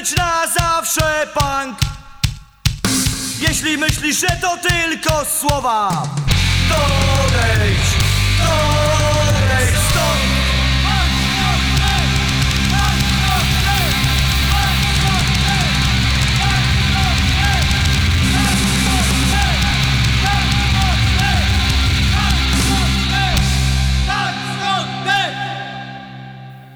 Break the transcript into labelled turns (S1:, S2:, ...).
S1: być na zawsze punk. Jeśli myślisz, że to tylko słowa To odejdź,